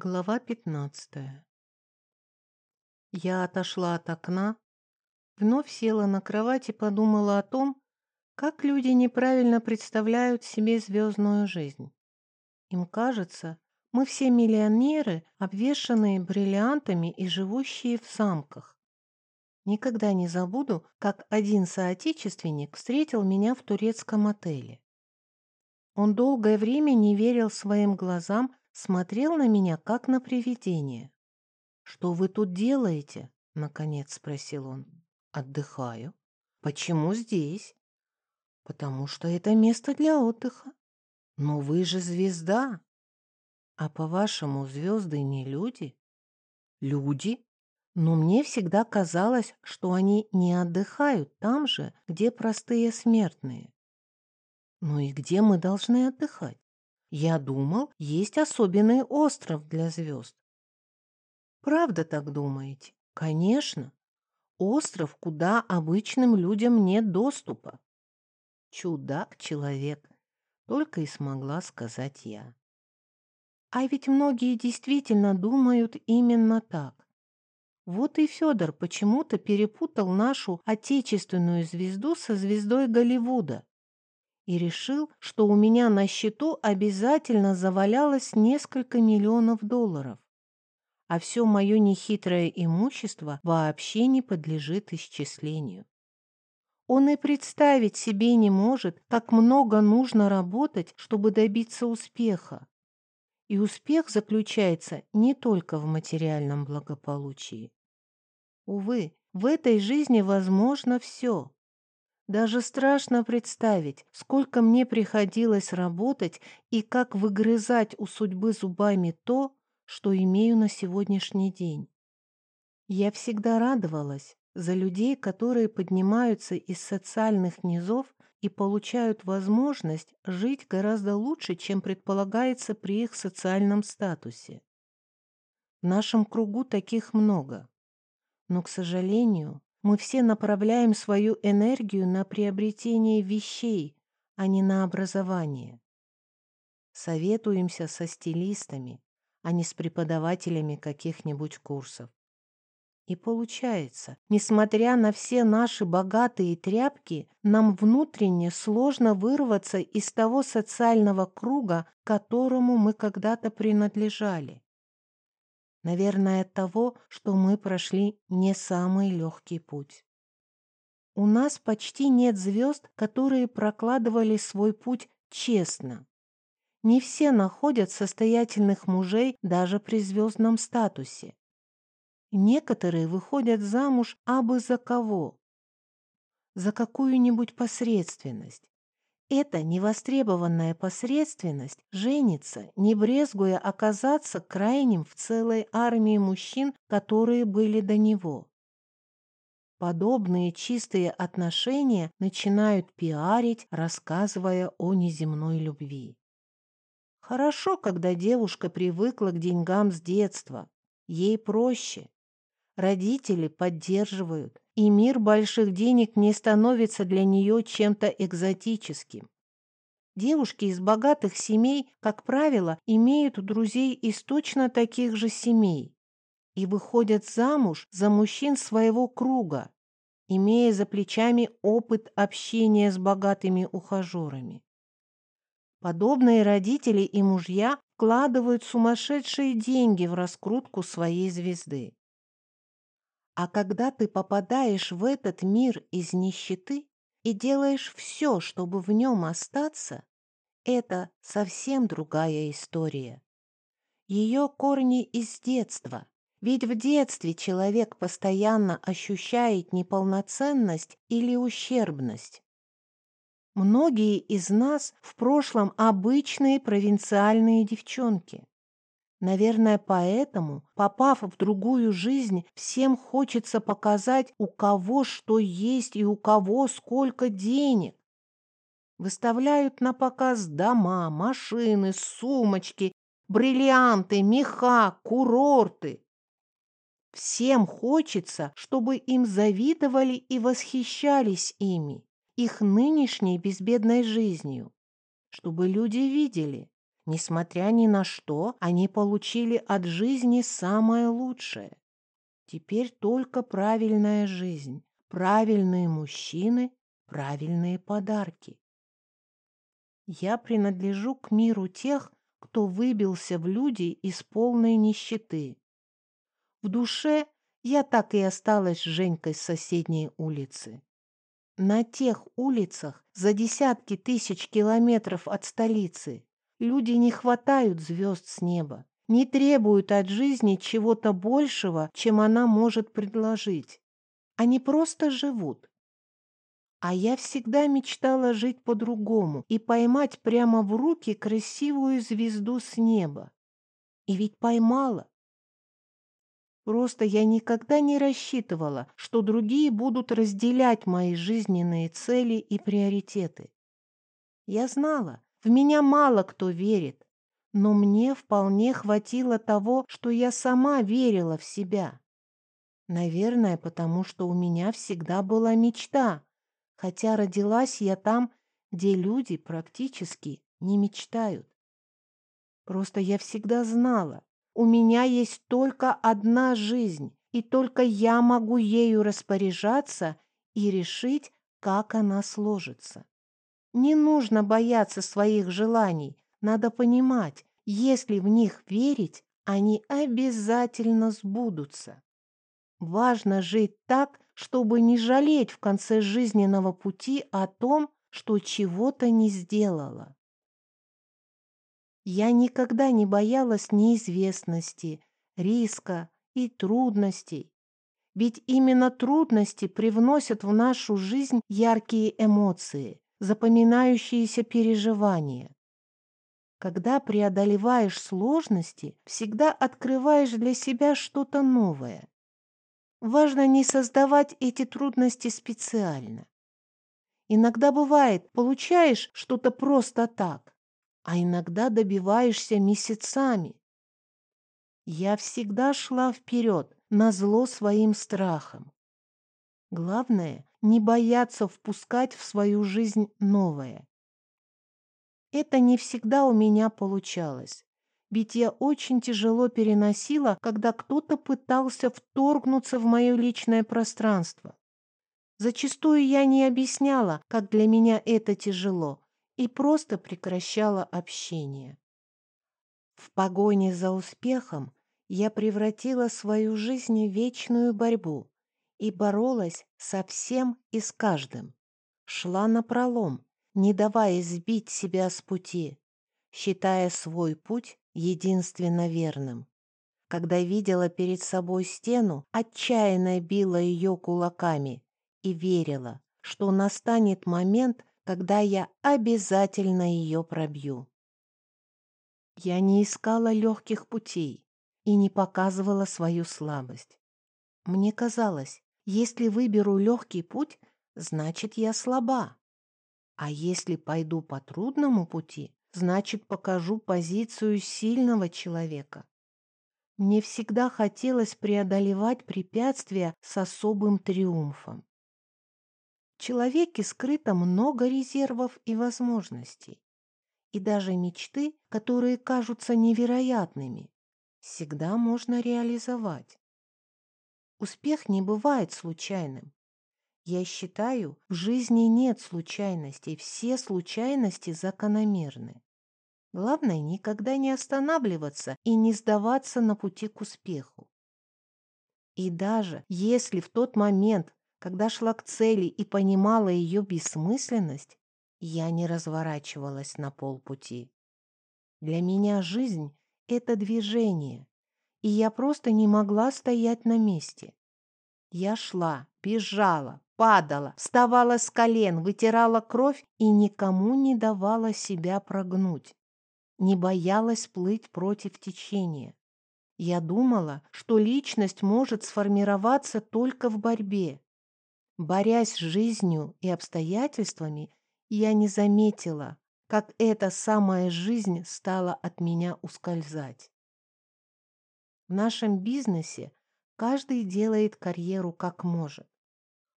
Глава пятнадцатая. Я отошла от окна, вновь села на кровать и подумала о том, как люди неправильно представляют себе звездную жизнь. Им кажется, мы все миллионеры, обвешанные бриллиантами и живущие в замках. Никогда не забуду, как один соотечественник встретил меня в турецком отеле. Он долгое время не верил своим глазам, смотрел на меня, как на привидение. «Что вы тут делаете?» — наконец спросил он. «Отдыхаю». «Почему здесь?» «Потому что это место для отдыха». «Но вы же звезда». «А по-вашему, звезды не люди?» «Люди?» Но мне всегда казалось, что они не отдыхают там же, где простые смертные. Ну и где мы должны отдыхать? Я думал, есть особенный остров для звезд. Правда так думаете? Конечно. Остров, куда обычным людям нет доступа. Чудак-человек, только и смогла сказать я. А ведь многие действительно думают именно так. Вот и Федор почему-то перепутал нашу отечественную звезду со звездой Голливуда и решил, что у меня на счету обязательно завалялось несколько миллионов долларов, а все мое нехитрое имущество вообще не подлежит исчислению. Он и представить себе не может, как много нужно работать, чтобы добиться успеха. И успех заключается не только в материальном благополучии. Увы, в этой жизни возможно все. Даже страшно представить, сколько мне приходилось работать и как выгрызать у судьбы зубами то, что имею на сегодняшний день. Я всегда радовалась за людей, которые поднимаются из социальных низов и получают возможность жить гораздо лучше, чем предполагается при их социальном статусе. В нашем кругу таких много. Но, к сожалению, мы все направляем свою энергию на приобретение вещей, а не на образование. Советуемся со стилистами, а не с преподавателями каких-нибудь курсов. И получается, несмотря на все наши богатые тряпки, нам внутренне сложно вырваться из того социального круга, которому мы когда-то принадлежали. Наверное, от того, что мы прошли не самый легкий путь. У нас почти нет звезд, которые прокладывали свой путь честно. Не все находят состоятельных мужей даже при звездном статусе. Некоторые выходят замуж абы за кого. За какую-нибудь посредственность, эта невостребованная посредственность женится, не брезгуя оказаться крайним в целой армии мужчин, которые были до него. Подобные чистые отношения начинают пиарить, рассказывая о неземной любви. Хорошо, когда девушка привыкла к деньгам с детства. Ей проще. Родители поддерживают, и мир больших денег не становится для нее чем-то экзотическим. Девушки из богатых семей, как правило, имеют друзей из точно таких же семей и выходят замуж за мужчин своего круга, имея за плечами опыт общения с богатыми ухажерами. Подобные родители и мужья вкладывают сумасшедшие деньги в раскрутку своей звезды. А когда ты попадаешь в этот мир из нищеты и делаешь все, чтобы в нем остаться, это совсем другая история. Ее корни из детства. Ведь в детстве человек постоянно ощущает неполноценность или ущербность. Многие из нас в прошлом обычные провинциальные девчонки. Наверное, поэтому, попав в другую жизнь, всем хочется показать, у кого что есть и у кого сколько денег. Выставляют на показ дома, машины, сумочки, бриллианты, меха, курорты. Всем хочется, чтобы им завидовали и восхищались ими, их нынешней безбедной жизнью, чтобы люди видели, Несмотря ни на что, они получили от жизни самое лучшее. Теперь только правильная жизнь, правильные мужчины, правильные подарки. Я принадлежу к миру тех, кто выбился в люди из полной нищеты. В душе я так и осталась Женькой с соседней улицы. На тех улицах за десятки тысяч километров от столицы люди не хватают звезд с неба, не требуют от жизни чего-то большего, чем она может предложить. Они просто живут. А я всегда мечтала жить по-другому и поймать прямо в руки красивую звезду с неба. И ведь поймала. Просто я никогда не рассчитывала, что другие будут разделять мои жизненные цели и приоритеты. Я знала, в меня мало кто верит, но мне вполне хватило того, что я сама верила в себя. Наверное, потому что у меня всегда была мечта, хотя родилась я там, где люди практически не мечтают. Просто я всегда знала, у меня есть только одна жизнь, и только я могу ею распоряжаться и решить, как она сложится. Не нужно бояться своих желаний, надо понимать, если в них верить, они обязательно сбудутся. Важно жить так, чтобы не жалеть в конце жизненного пути о том, что чего-то не сделала. Я никогда не боялась неизвестности, риска и трудностей. Ведь именно трудности привносят в нашу жизнь яркие эмоции, запоминающиеся переживания. Когда преодолеваешь сложности, всегда открываешь для себя что-то новое. Важно не создавать эти трудности специально. Иногда бывает, получаешь что-то просто так, а иногда добиваешься месяцами. Я всегда шла вперед, назло своим страхам. Главное — не бояться впускать в свою жизнь новое. Это не всегда у меня получалось, ведь я очень тяжело переносила, когда кто-то пытался вторгнуться в мое личное пространство. Зачастую я не объясняла, как для меня это тяжело, и просто прекращала общение. В погоне за успехом я превратила свою жизнь в вечную борьбу и боролась со всем и с каждым. Шла напролом, не давая сбить себя с пути, считая свой путь единственно верным. Когда видела перед собой стену, отчаянно била ее кулаками и верила, что настанет момент, когда я обязательно ее пробью. Я не искала легких путей и не показывала свою слабость. Мне казалось, если выберу легкий путь, значит, я слаба. А если пойду по трудному пути, значит, покажу позицию сильного человека. Мне всегда хотелось преодолевать препятствия с особым триумфом. В человеке скрыто много резервов и возможностей. И даже мечты, которые кажутся невероятными, всегда можно реализовать. Успех не бывает случайным. Я считаю, в жизни нет случайностей, все случайности закономерны. Главное, никогда не останавливаться и не сдаваться на пути к успеху. И даже если в тот момент когда шла к цели и понимала ее бессмысленность, я не разворачивалась на полпути. Для меня жизнь — это движение, и я просто не могла стоять на месте. Я шла, бежала, падала, вставала с колен, вытирала кровь и никому не давала себя прогнуть. Не боялась плыть против течения. Я думала, что личность может сформироваться только в борьбе, Борясь с жизнью и обстоятельствами, я не заметила, как эта самая жизнь стала от меня ускользать. В нашем бизнесе каждый делает карьеру как может.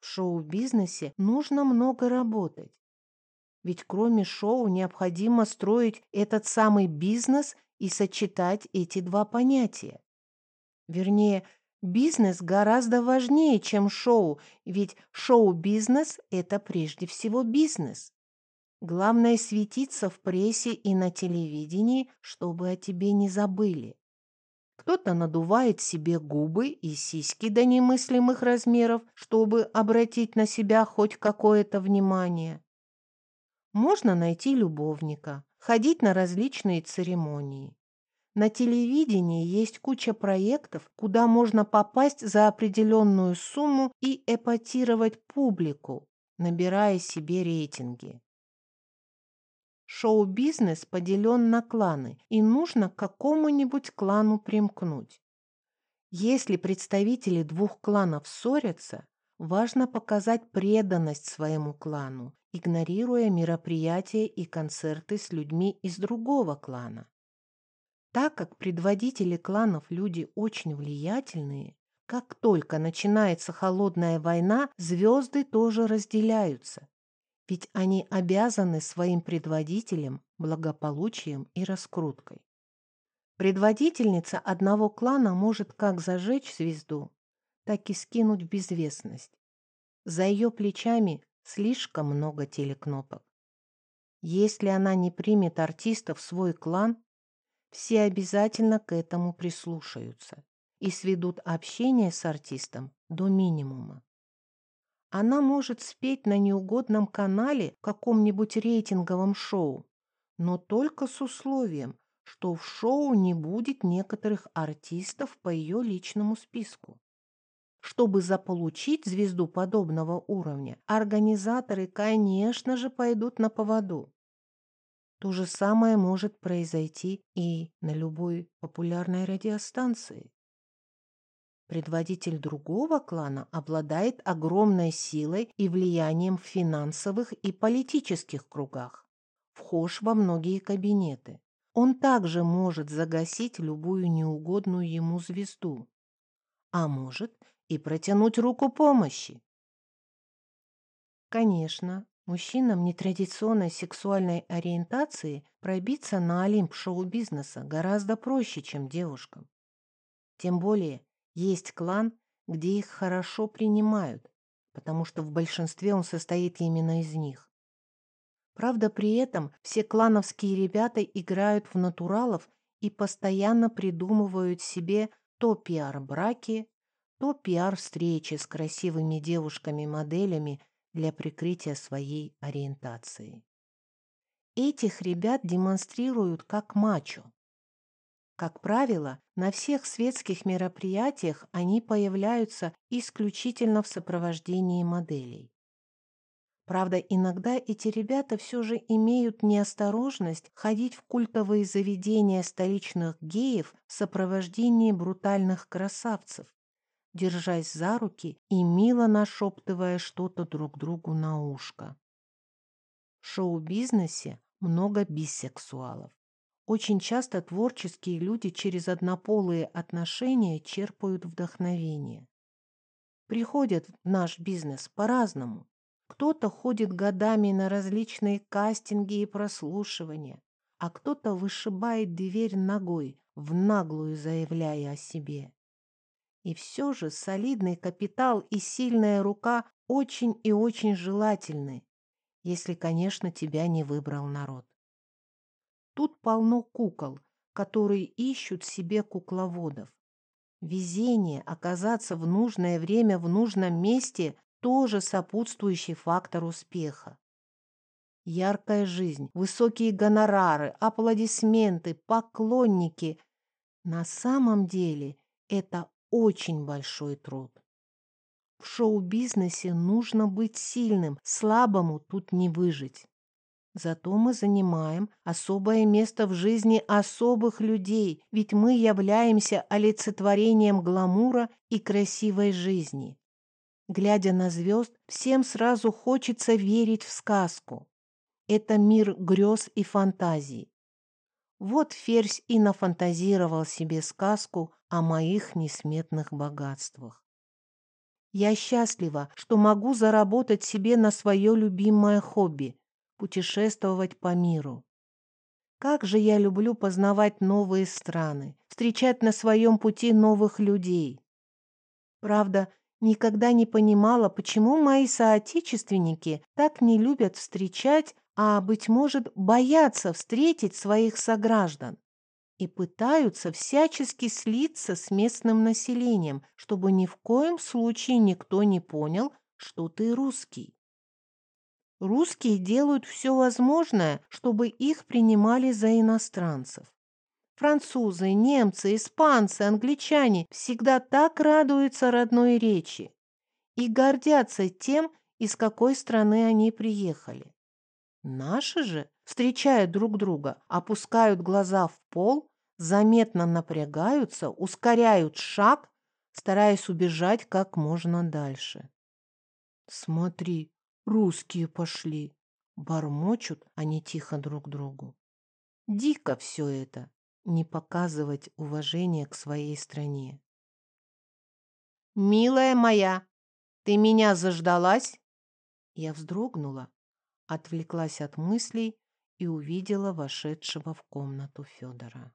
В шоу-бизнесе нужно много работать. Ведь кроме шоу необходимо строить этот самый бизнес и сочетать эти два понятия. Вернее, бизнес гораздо важнее, чем шоу, ведь шоу-бизнес – это прежде всего бизнес. Главное светиться в прессе и на телевидении, чтобы о тебе не забыли. Кто-то надувает себе губы и сиськи до немыслимых размеров, чтобы обратить на себя хоть какое-то внимание. Можно найти любовника, ходить на различные церемонии. На телевидении есть куча проектов, куда можно попасть за определенную сумму и эпатировать публику, набирая себе рейтинги. Шоу-бизнес поделен на кланы, и нужно к какому-нибудь клану примкнуть. Если представители двух кланов ссорятся, важно показать преданность своему клану, игнорируя мероприятия и концерты с людьми из другого клана. Так как предводители кланов люди очень влиятельные, как только начинается холодная война, звезды тоже разделяются, ведь они обязаны своим предводителям благополучием и раскруткой. Предводительница одного клана может как зажечь звезду, так и скинуть в безвестность. За ее плечами слишком много телекнопок. Если она не примет артиста в свой клан, все обязательно к этому прислушаются и сведут общение с артистом до минимума. Она может спеть на неугодном канале в каком-нибудь рейтинговом шоу, но только с условием, что в шоу не будет некоторых артистов по ее личному списку. Чтобы заполучить звезду подобного уровня, организаторы, конечно же, пойдут на поводу. То же самое может произойти и на любой популярной радиостанции. Предводитель другого клана обладает огромной силой и влиянием в финансовых и политических кругах. Вхож во многие кабинеты. Он также может загасить любую неугодную ему звезду. А может и протянуть руку помощи. Конечно, мужчинам нетрадиционной сексуальной ориентации пробиться на Олимп шоу-бизнеса гораздо проще, чем девушкам. Тем более, есть клан, где их хорошо принимают, потому что в большинстве он состоит именно из них. Правда, при этом все клановские ребята играют в натуралов и постоянно придумывают себе то пиар-браки, то пиар-встречи с красивыми девушками-моделями для прикрытия своей ориентации. Этих ребят демонстрируют как мачо, как правило, на всех светских мероприятиях они появляются исключительно в сопровождении моделей. Правда, иногда эти ребята все же имеют неосторожность ходить в культовые заведения столичных геев в сопровождении брутальных красавцев, держась за руки и мило нашептывая что-то друг другу на ушко. В шоу-бизнесе много бисексуалов. Очень часто творческие люди через однополые отношения черпают вдохновение. Приходят в наш бизнес по-разному. Кто-то ходит годами на различные кастинги и прослушивания, а кто-то вышибает дверь ногой, в наглую заявляя о себе. И все же солидный капитал и сильная рука очень и очень желательны, если, конечно, тебя не выбрал народ. Тут полно кукол, которые ищут себе кукловодов. Везение оказаться в нужное время в нужном месте тоже сопутствующий фактор успеха. Яркая жизнь, высокие гонорары, аплодисменты, поклонники. На самом деле это очень большой труд. В шоу-бизнесе нужно быть сильным, слабому тут не выжить. Зато мы занимаем особое место в жизни особых людей, ведь мы являемся олицетворением гламура и красивой жизни. Глядя на звезд, всем сразу хочется верить в сказку. Это мир грез и фантазий. Вот Ферзь и нафантазировал себе сказку о моих несметных богатствах. Я счастлива, что могу заработать себе на свое любимое хобби путешествовать по миру. Как же я люблю познавать новые страны, встречать на своем пути новых людей. Правда, никогда не понимала, почему мои соотечественники так не любят встречать, а, быть может, боятся встретить своих сограждан и пытаются всячески слиться с местным населением, чтобы ни в коем случае никто не понял, что ты русский. Русские делают все возможное, чтобы их принимали за иностранцев. Французы, немцы, испанцы, англичане всегда так радуются родной речи и гордятся тем, из какой страны они приехали. Наши же, встречая друг друга, опускают глаза в пол, заметно напрягаются, ускоряют шаг, стараясь убежать как можно дальше. «Смотри, русские пошли!» Бормочут они тихо друг другу. Дико все это не показывать уважение к своей стране. «Милая моя, ты меня заждалась?» Я вздрогнула, отвлеклась от мыслей и увидела вошедшего в комнату Федора.